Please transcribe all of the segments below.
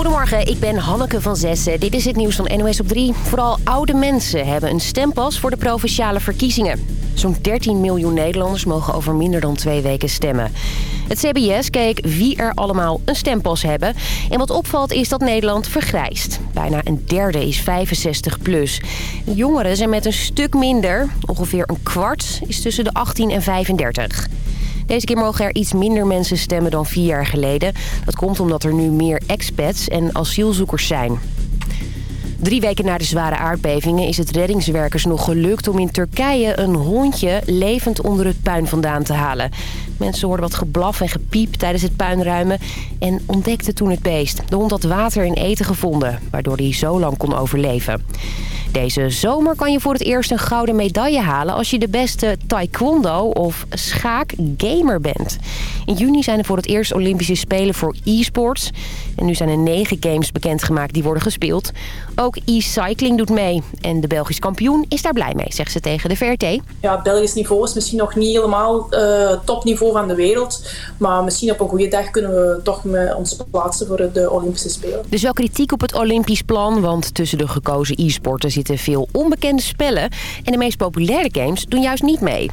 Goedemorgen, ik ben Hanneke van Zessen. Dit is het nieuws van NOS op 3. Vooral oude mensen hebben een stempas voor de provinciale verkiezingen. Zo'n 13 miljoen Nederlanders mogen over minder dan twee weken stemmen. Het CBS keek wie er allemaal een stempas hebben. En wat opvalt is dat Nederland vergrijst. Bijna een derde is 65 plus. Jongeren zijn met een stuk minder. Ongeveer een kwart is tussen de 18 en 35. Deze keer mogen er iets minder mensen stemmen dan vier jaar geleden. Dat komt omdat er nu meer expats en asielzoekers zijn. Drie weken na de zware aardbevingen is het reddingswerkers nog gelukt om in Turkije een hondje levend onder het puin vandaan te halen. Mensen hoorden wat geblaf en gepiep tijdens het puinruimen en ontdekten toen het beest. De hond had water en eten gevonden, waardoor hij zo lang kon overleven. Deze zomer kan je voor het eerst een gouden medaille halen... als je de beste taekwondo of schaakgamer bent. In juni zijn er voor het eerst Olympische Spelen voor e-sports. En nu zijn er negen games bekendgemaakt die worden gespeeld. Ook e-cycling doet mee. En de Belgisch kampioen is daar blij mee, zegt ze tegen de VRT. Ja, het Belgisch niveau is misschien nog niet helemaal uh, topniveau van de wereld. Maar misschien op een goede dag kunnen we toch met ons plaatsen voor de Olympische Spelen. Dus wel kritiek op het Olympisch plan, want tussen de gekozen e-sporten zitten veel onbekende spellen. En de meest populaire games doen juist niet mee.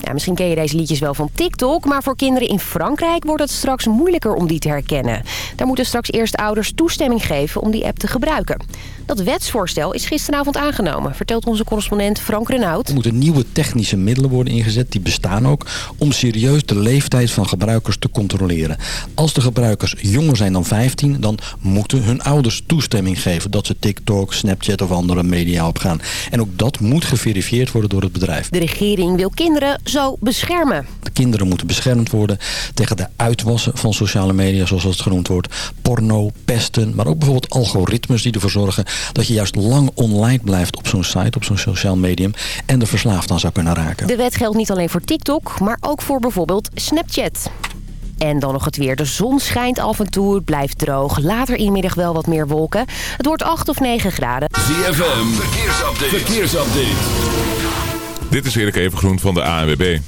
Ja, misschien ken je deze liedjes wel van TikTok, maar voor kinderen in Frankrijk wordt het straks moeilijker om die te herkennen. Daar moeten straks eerst ouders toestemming geven om die app te gebruiken. Dat wetsvoorstel is gisteravond aangenomen, vertelt onze correspondent Frank Renaud. Er moeten nieuwe technische middelen worden ingezet, die bestaan ook, om serieus de leeftijd van gebruikers te controleren. Als de gebruikers jonger zijn dan 15, dan moeten hun ouders toestemming geven dat ze TikTok, Snapchat of andere media opgaan. En ook dat moet geverifieerd worden door het bedrijf. De regering wil kinderen zo beschermen. De kinderen moeten beschermd worden tegen de uitwassen van sociale media, zoals het genoemd wordt. Porno, pesten, maar ook bijvoorbeeld algoritmes die ervoor zorgen dat je juist lang online blijft op zo'n site, op zo'n sociaal medium en er verslaafd aan zou kunnen raken. De wet geldt niet alleen voor TikTok, maar ook voor bijvoorbeeld Snapchat. En dan nog het weer. De zon schijnt af en toe, het blijft droog. Later in de middag wel wat meer wolken. Het wordt 8 of 9 graden. ZFM, verkeersupdate. verkeersupdate. Dit is Erik Evengroen van de ANWB.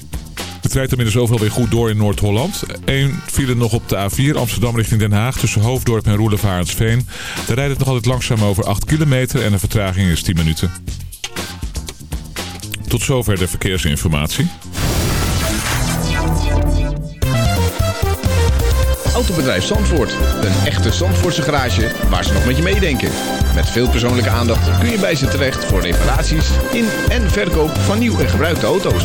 Het rijdt inmiddels overal weer goed door in Noord-Holland. Eén file nog op de A4 Amsterdam richting Den Haag tussen Hoofddorp en Roelevarensveen. Daar rijdt het nog altijd langzaam over 8 kilometer en de vertraging is 10 minuten. Tot zover de verkeersinformatie. Autobedrijf Zandvoort. Een echte Zandvoortse garage waar ze nog met je meedenken. Met veel persoonlijke aandacht kun je bij ze terecht voor reparaties in en verkoop van nieuw en gebruikte auto's.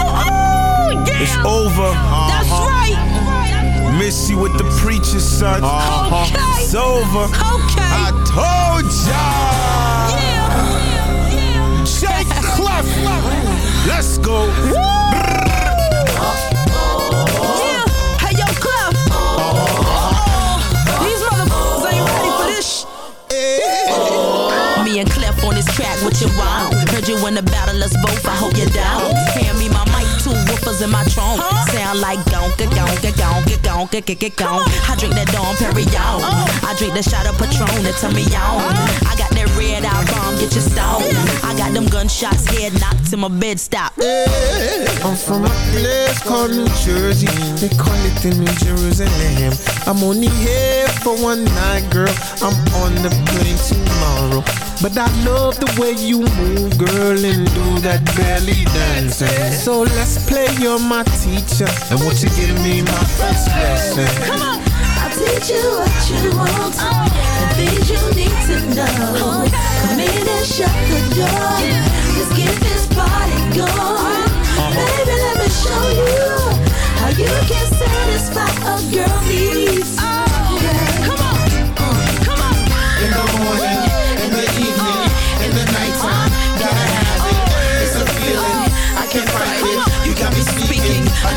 Yeah. It's over. That's uh-huh. right. Missy with the preacher's son. Uh-huh. Okay. It's over. Okay. I told ya. Yeah. Shake Clef. Let's go. Yeah. Hey, yo, Clef. Uh-huh. These motherfuckers ain't ready for this Me and Clef on this track, what you want? Heard you in the battle, let's both, I hope you're down. In my trunk. Sound like gonka, gonka, gonka, gonka, gonka, gonka. I drink that Dom Perignon. Oh. I drink that shot of Patron that turn me on. I got that red eye bomb, get you stoned. I got them gunshots, head knocked to my bed stop. I'm from a place called New Jersey. They call it the New Jerusalem. I'm only here for one night, girl. I'm on the plane tomorrow. But I love the way you move, girl, and do that belly dancing. So let's play, you're my teacher. And won't you give me my first lesson? Come on. I'll teach you what you want and things you need to know. Come in and shut the door. Let's get this party going. Uh-huh. Baby, let me show you how you can satisfy a girl needs. Yeah.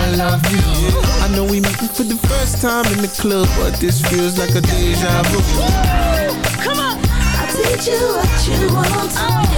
I love you. I know we meeting for the first time in the club, but this feels like a deja vu. Come on. I'll teach you what you want. The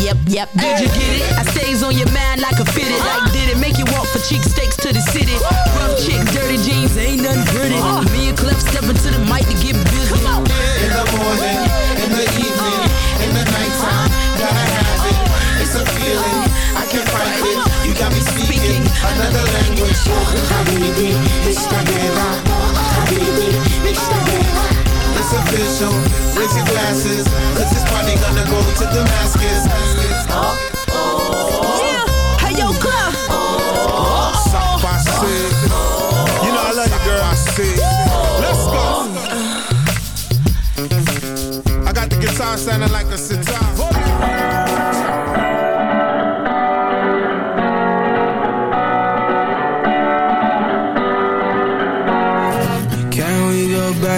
Yep, yep, did you get it? I stays on your mind like a fitted. Like, did it make you walk for cheek steaks to the city? Rough chick, dirty jeans, ain't nothing pretty. Me and Clef stepping to the mic to get busy. In the morning, in the evening, in the nighttime, gotta have it. It's a feeling, I can't fight it. You got me speaking another language. Habibi, Ishtabela, Habibi, Ishtabela. It's official, raise your glasses, cause this party gonna go to Damascus. Oh. Yeah, hey yo, Clef. Suck by Sid. You know I love you, girl. I see. Let's go. Oh. I got the guitar sounding like a sitar.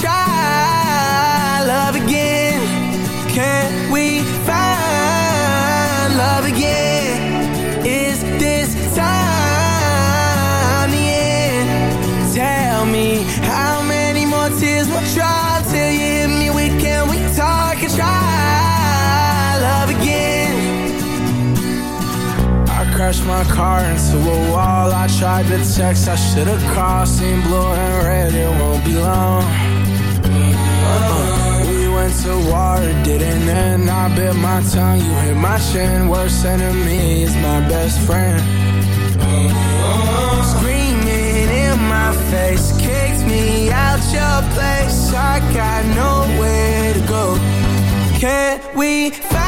Try love again? Can we find love again? Is this time the end? Tell me how many more tears will try till you hit me with can we talk and try love again? I crashed my car into a wall. I tried to text, I should've called. Seen blue and red, it won't be long. To war, it didn't end. I bit my tongue, you hit my chin. Worst enemy is my best friend. Screaming in my face, kicked me out your place. I got nowhere to go. Can we find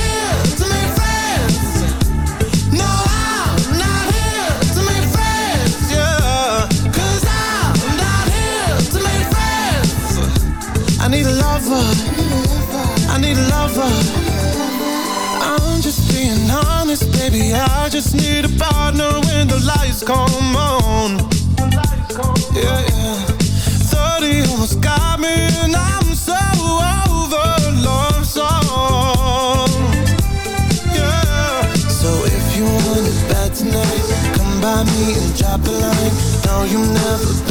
I'm just being honest, baby. I just need a partner when the lights come on. Yeah, yeah. 30 almost got me, and I'm so over love song. Yeah. So if you want it bad tonight, come by me and drop a line. No, you've never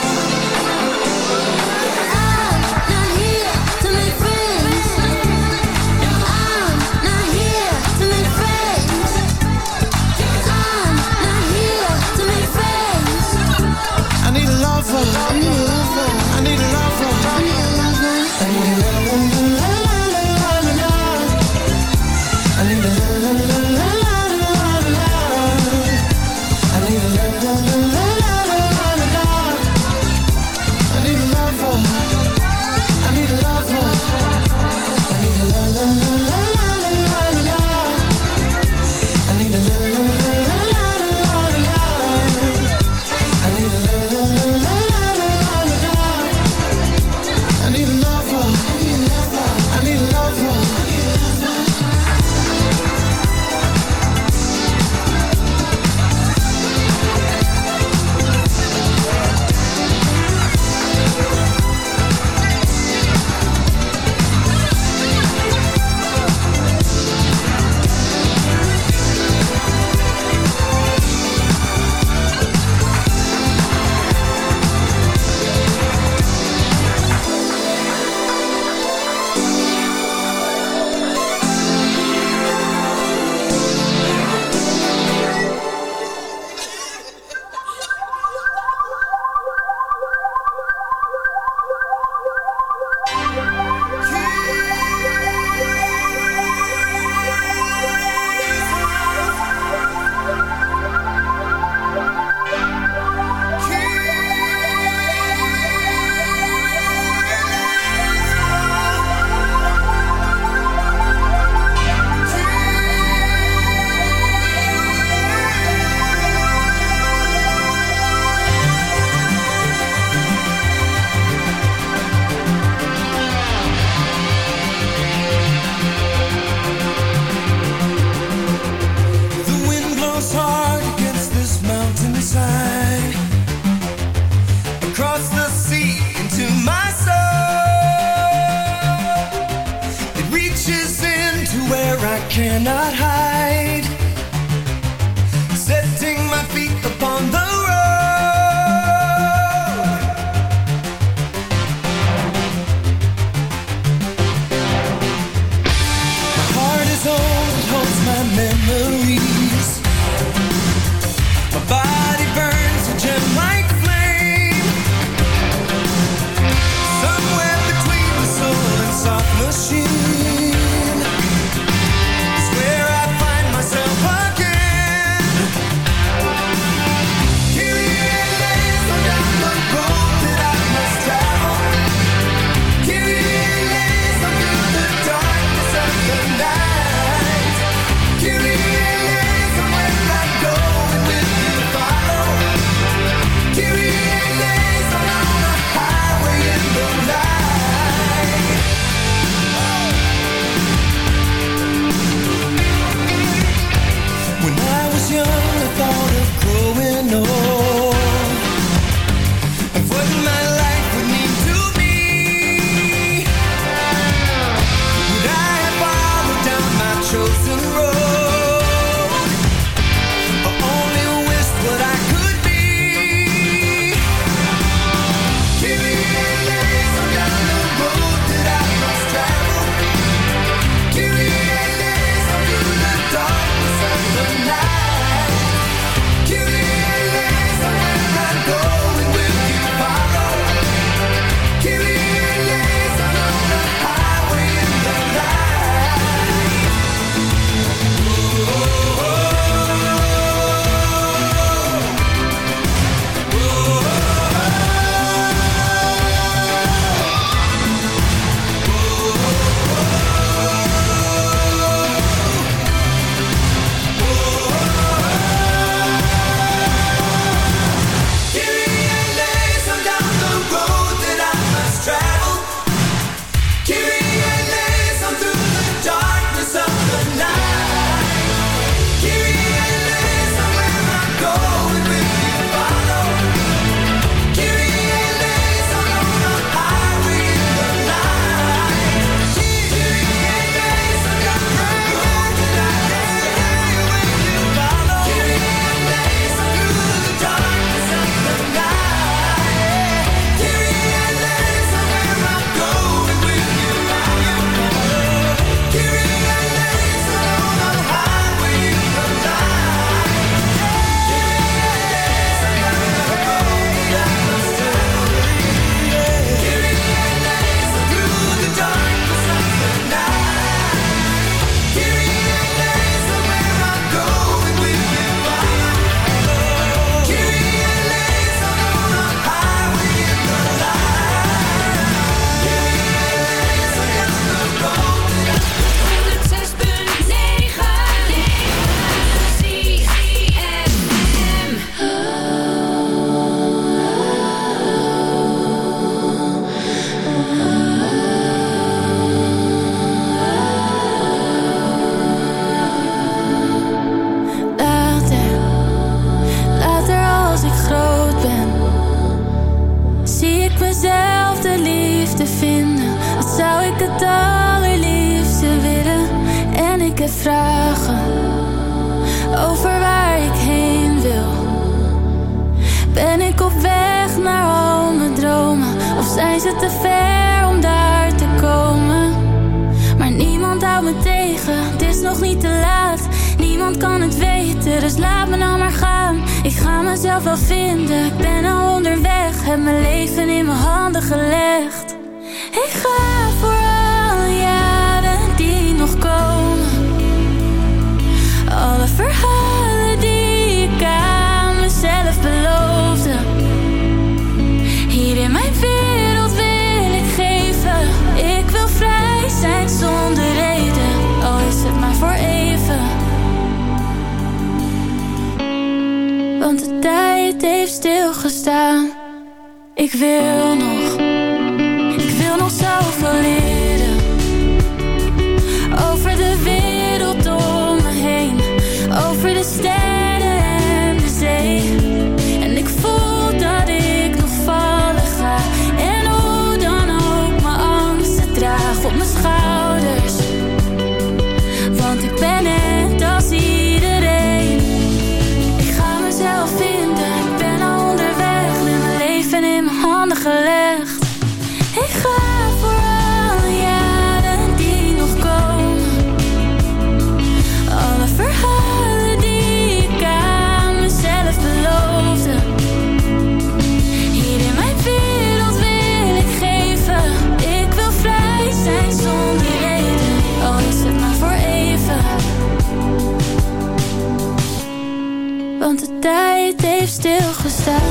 Stilgestaan.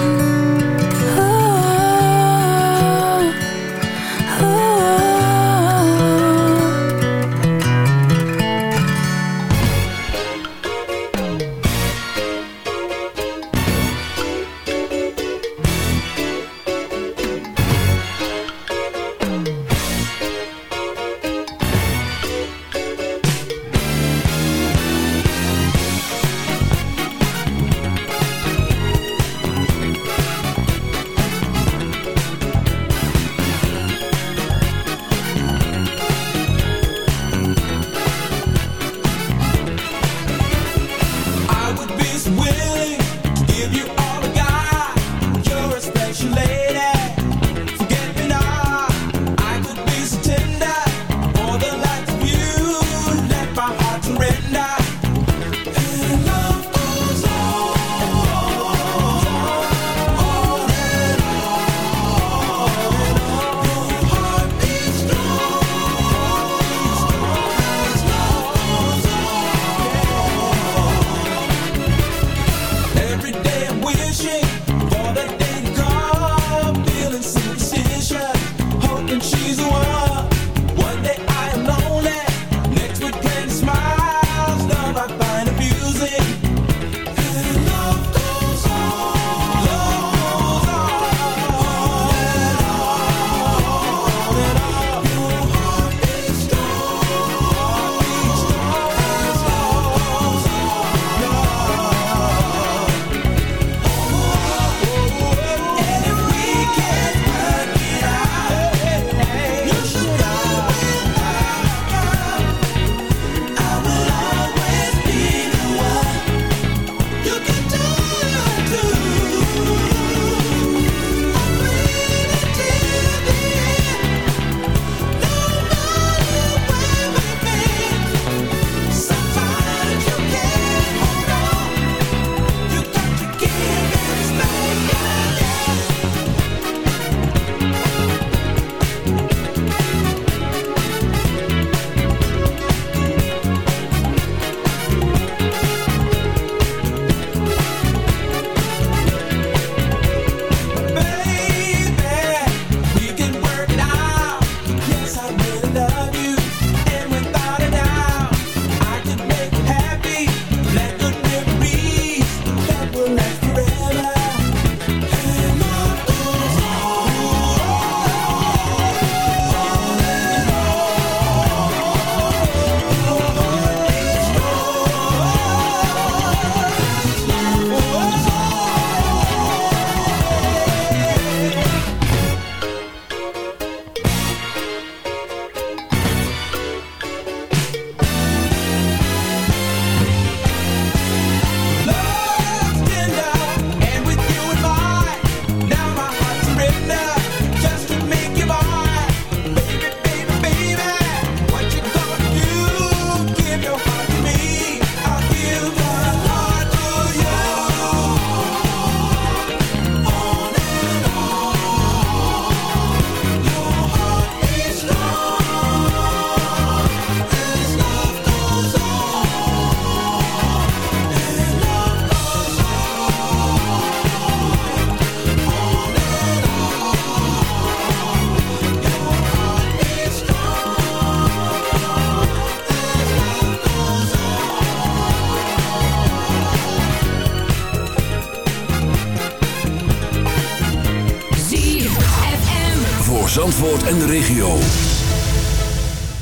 Zandvoort en de regio.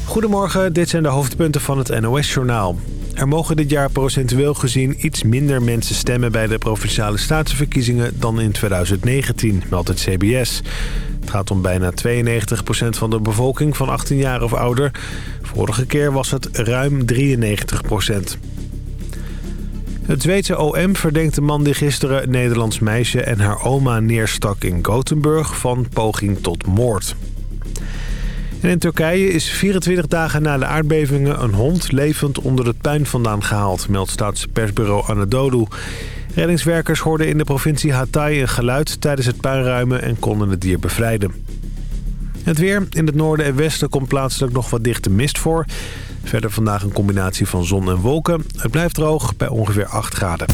Goedemorgen, dit zijn de hoofdpunten van het NOS-journaal. Er mogen dit jaar procentueel gezien iets minder mensen stemmen... bij de Provinciale Statenverkiezingen dan in 2019, meldt het CBS. Het gaat om bijna 92% van de bevolking van 18 jaar of ouder. Vorige keer was het ruim 93 Het Zweedse OM verdenkt de man die gisteren een Nederlands meisje... en haar oma neerstak in Gothenburg van poging tot moord. In Turkije is 24 dagen na de aardbevingen een hond levend onder het puin vandaan gehaald, meldt staatspersbureau Anadolu. Reddingswerkers hoorden in de provincie Hatay een geluid tijdens het puinruimen en konden het dier bevrijden. Het weer. In het noorden en westen komt plaatselijk nog wat dichte mist voor. Verder vandaag een combinatie van zon en wolken. Het blijft droog bij ongeveer 8 graden.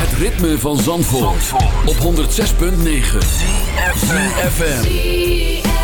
Het ritme van Zandvoort, op 106.9. ZFM.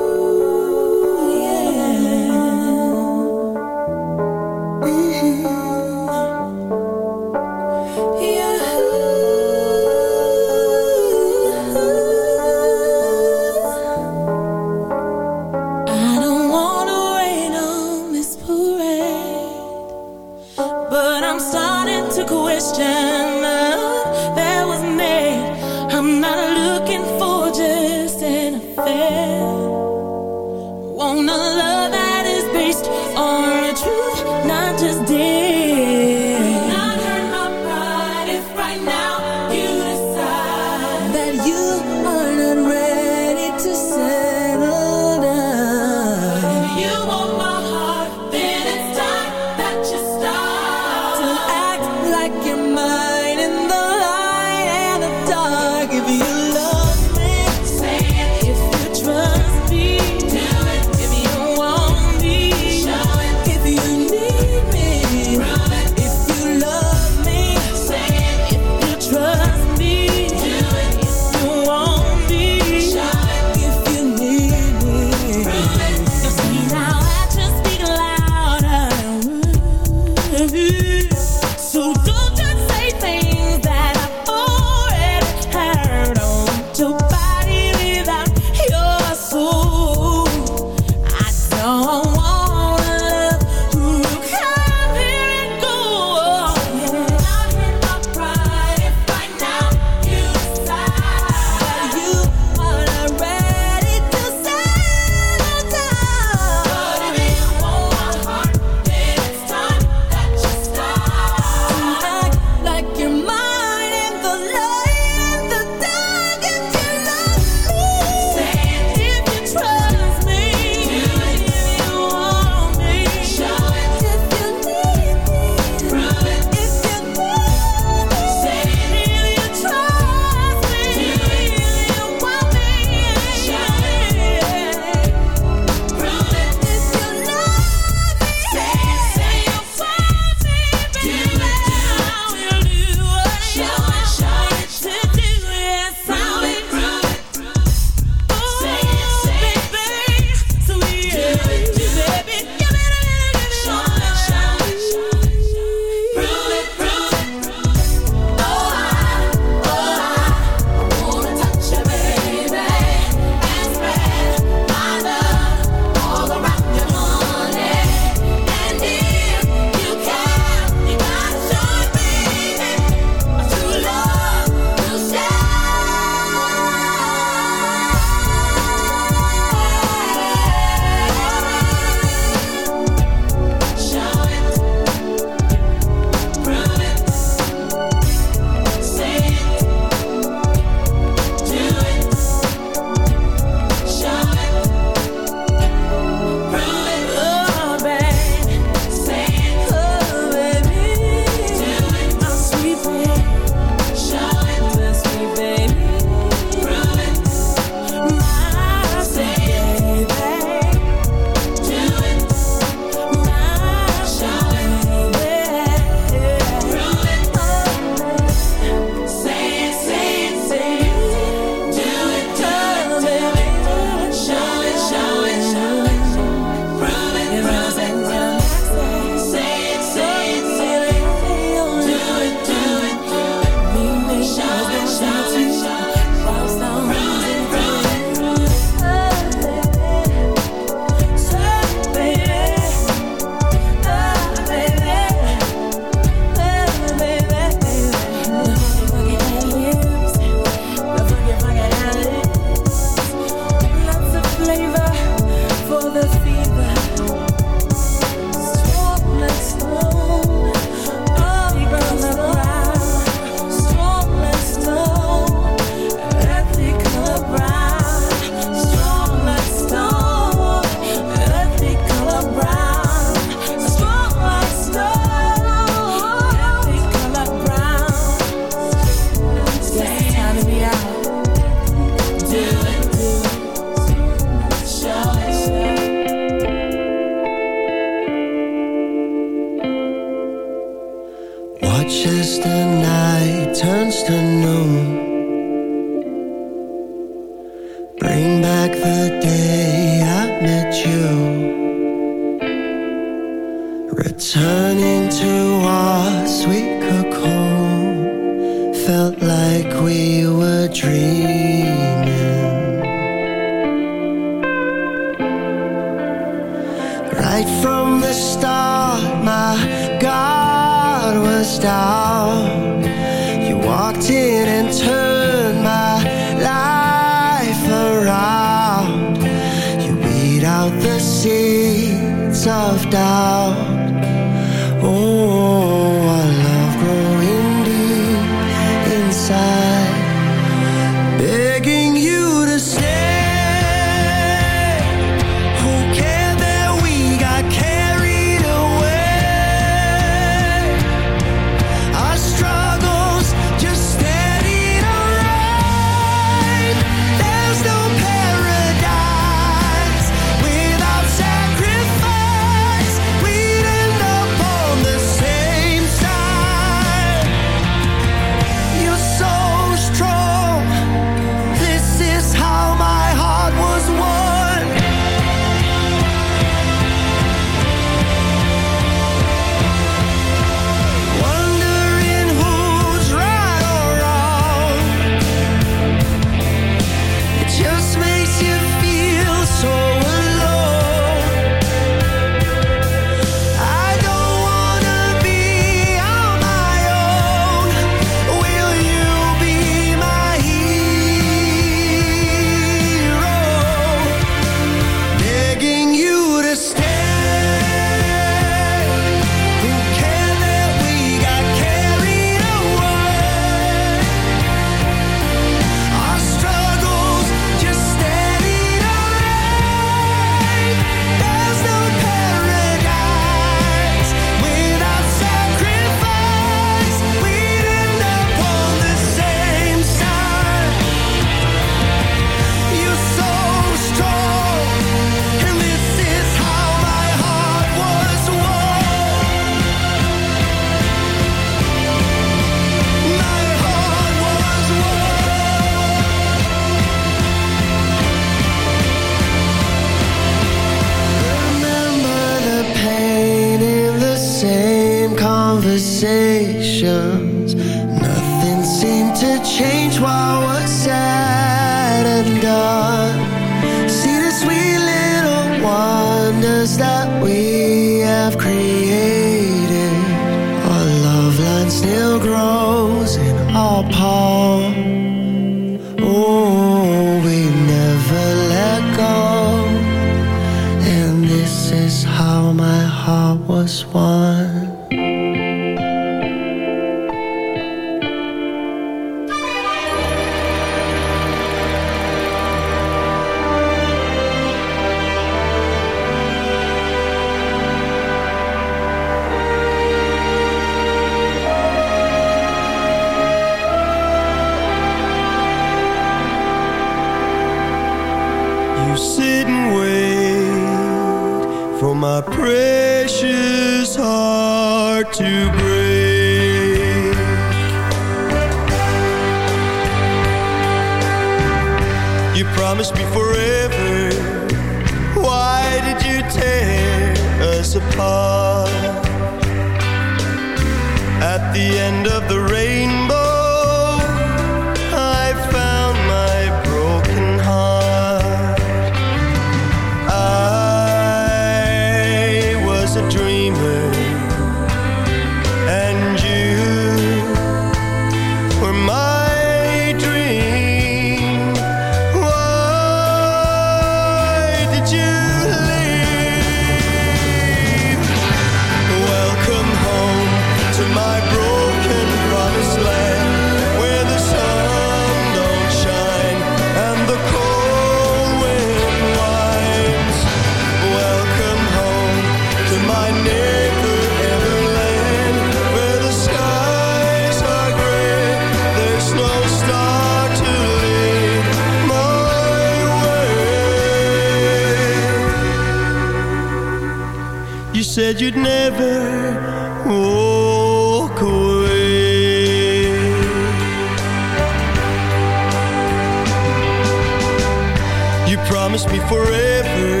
You promised me forever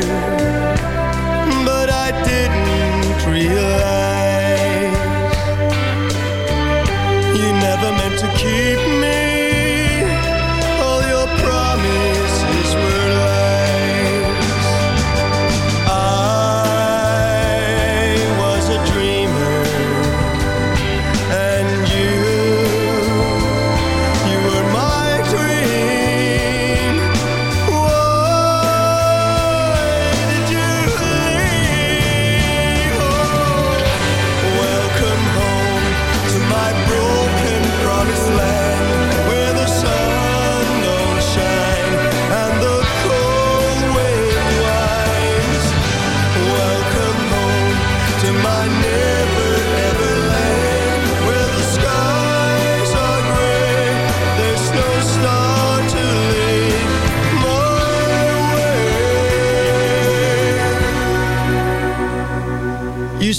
But I didn't realize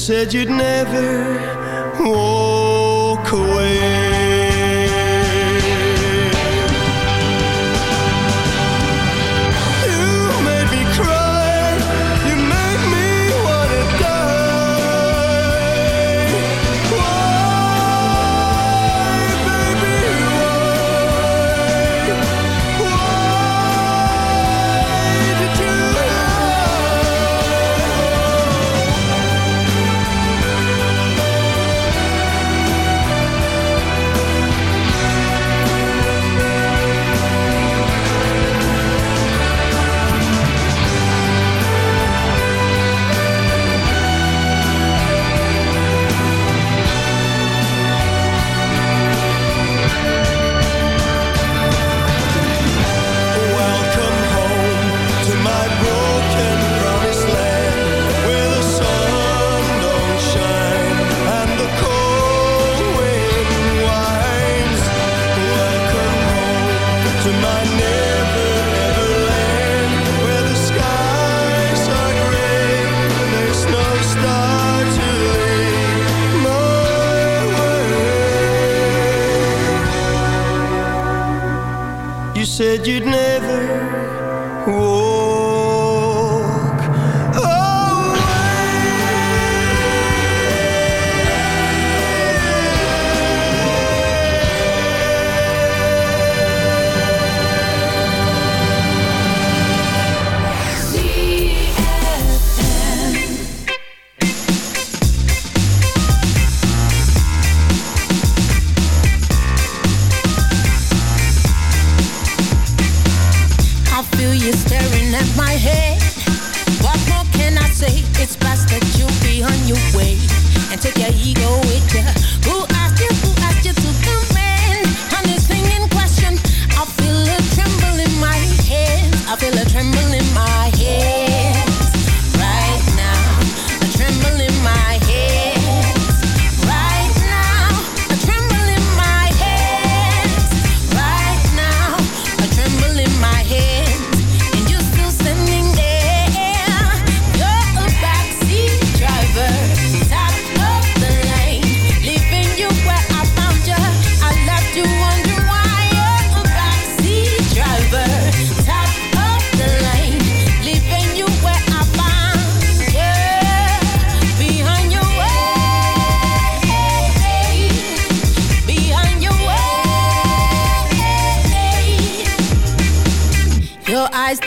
said you'd never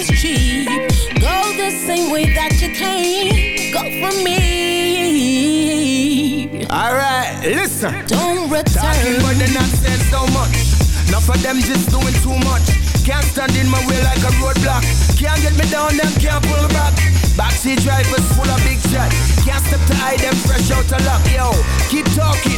is cheap. Go the same way that you came. Go for me. All right, listen. Don't return. Talking about the nonsense so much. Enough of them just doing too much. Can't stand in my way like a roadblock. Can't get me down, them can't pull back. Backseat drivers full of big shots. Can't step to hide them fresh out of luck, yo. Keep talking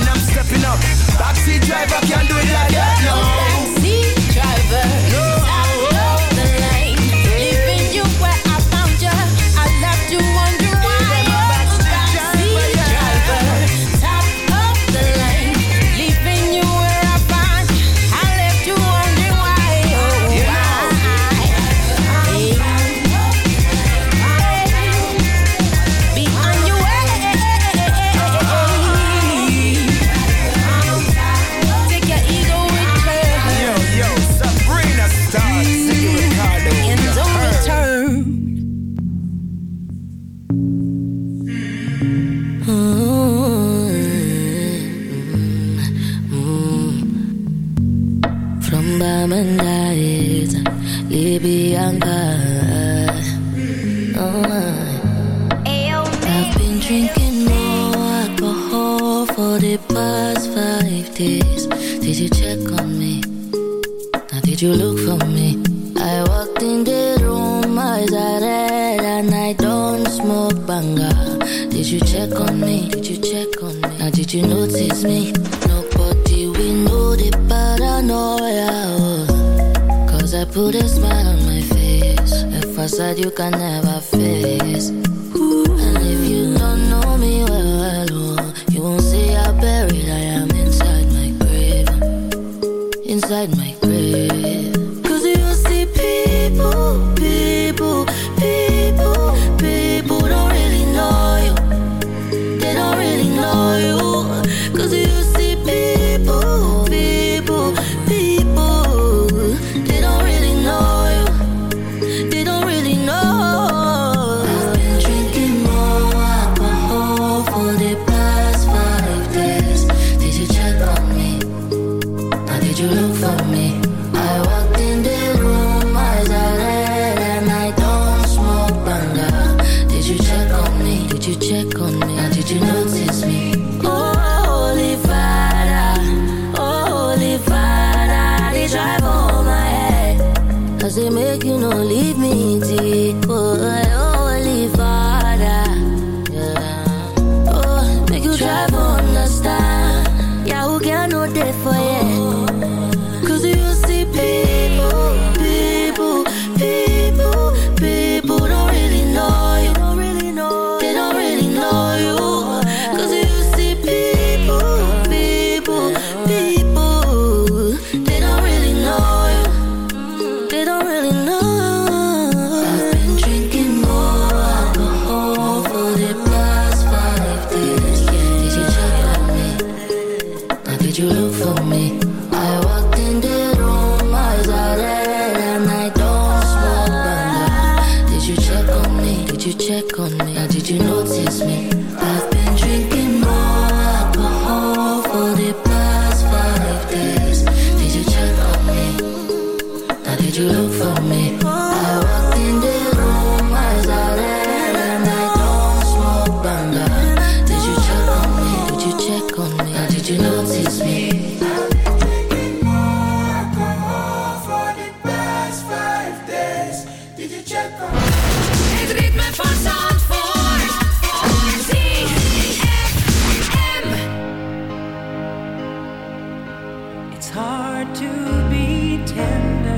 It's hard to be tender.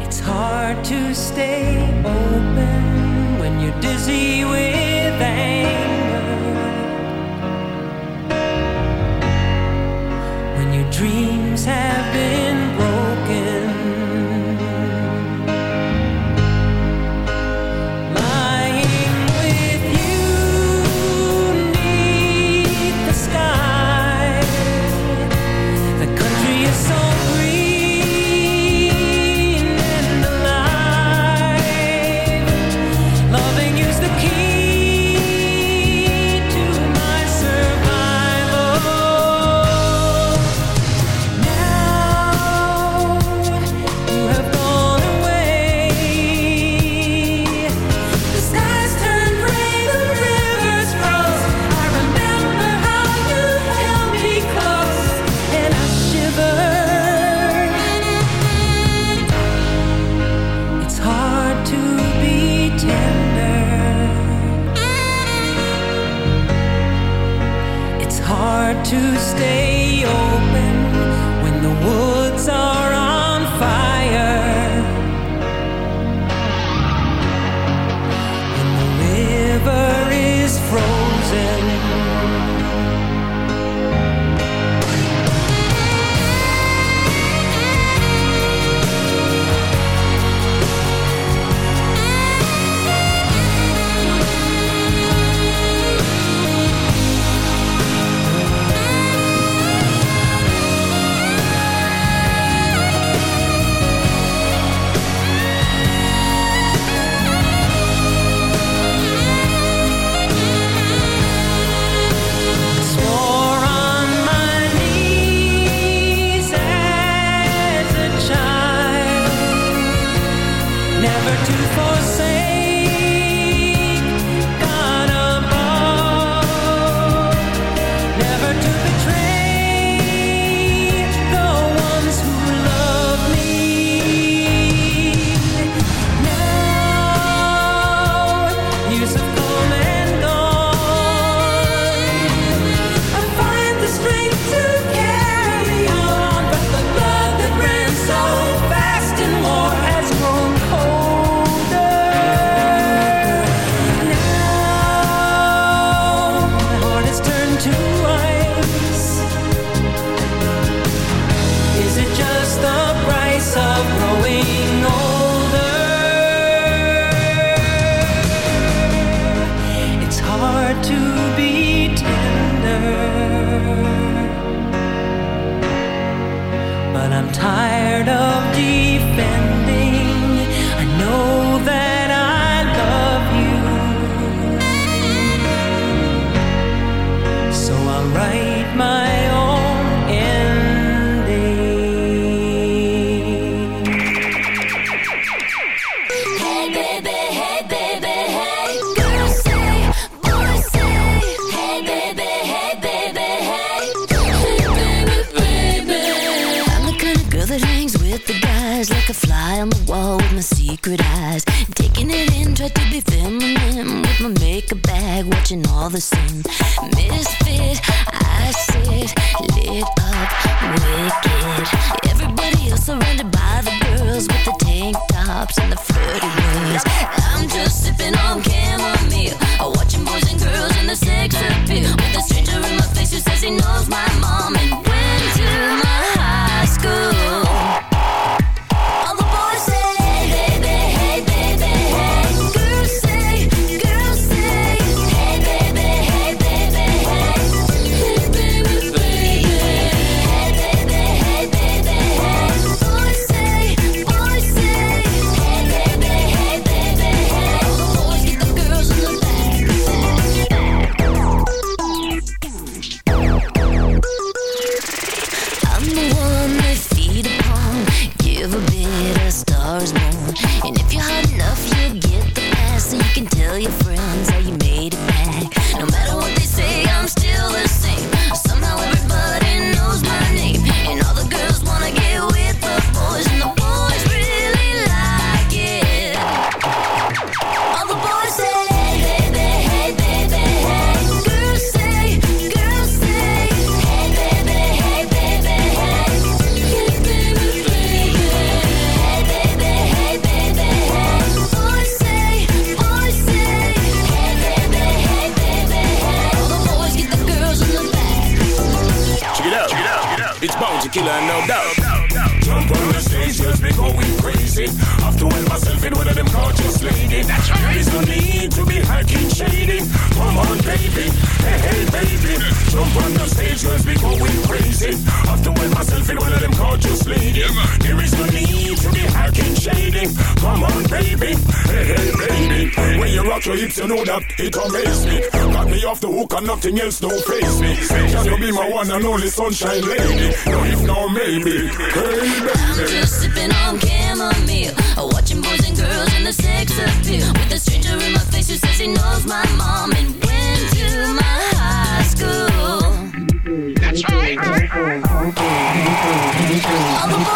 It's hard to stay open when you're dizzy with anger. When your dreams have all the sin. Misfit, I sit lit up, wicked. Everybody else surrounded by the girls with the tank tops and the flirty words. I'm just sipping on chamomile, watching boys and girls in the sex appeal. With a stranger in my face who says he knows my mom and went to my high school. To help myself in one of them gorgeous ladies. There is no need to be hacking shady. Come on, baby. Hey, hey, baby. Jump on the stage, just be going crazy. Have to help myself in one of them gorgeous ladies. There is no need to be hacking shady. Come on, baby. Hey, hey, baby. When you rock your hips, you know that it amazes me. Got me off the hook and nothing else don't face me. Can you be my one and only sunshine lady? No, if no, maybe. Hey, baby. I'm just sipping on chamomile, watching boys and girls in the sex appeal. With a stranger in my face who says he knows my mom and went to my high school. That's right. All the boys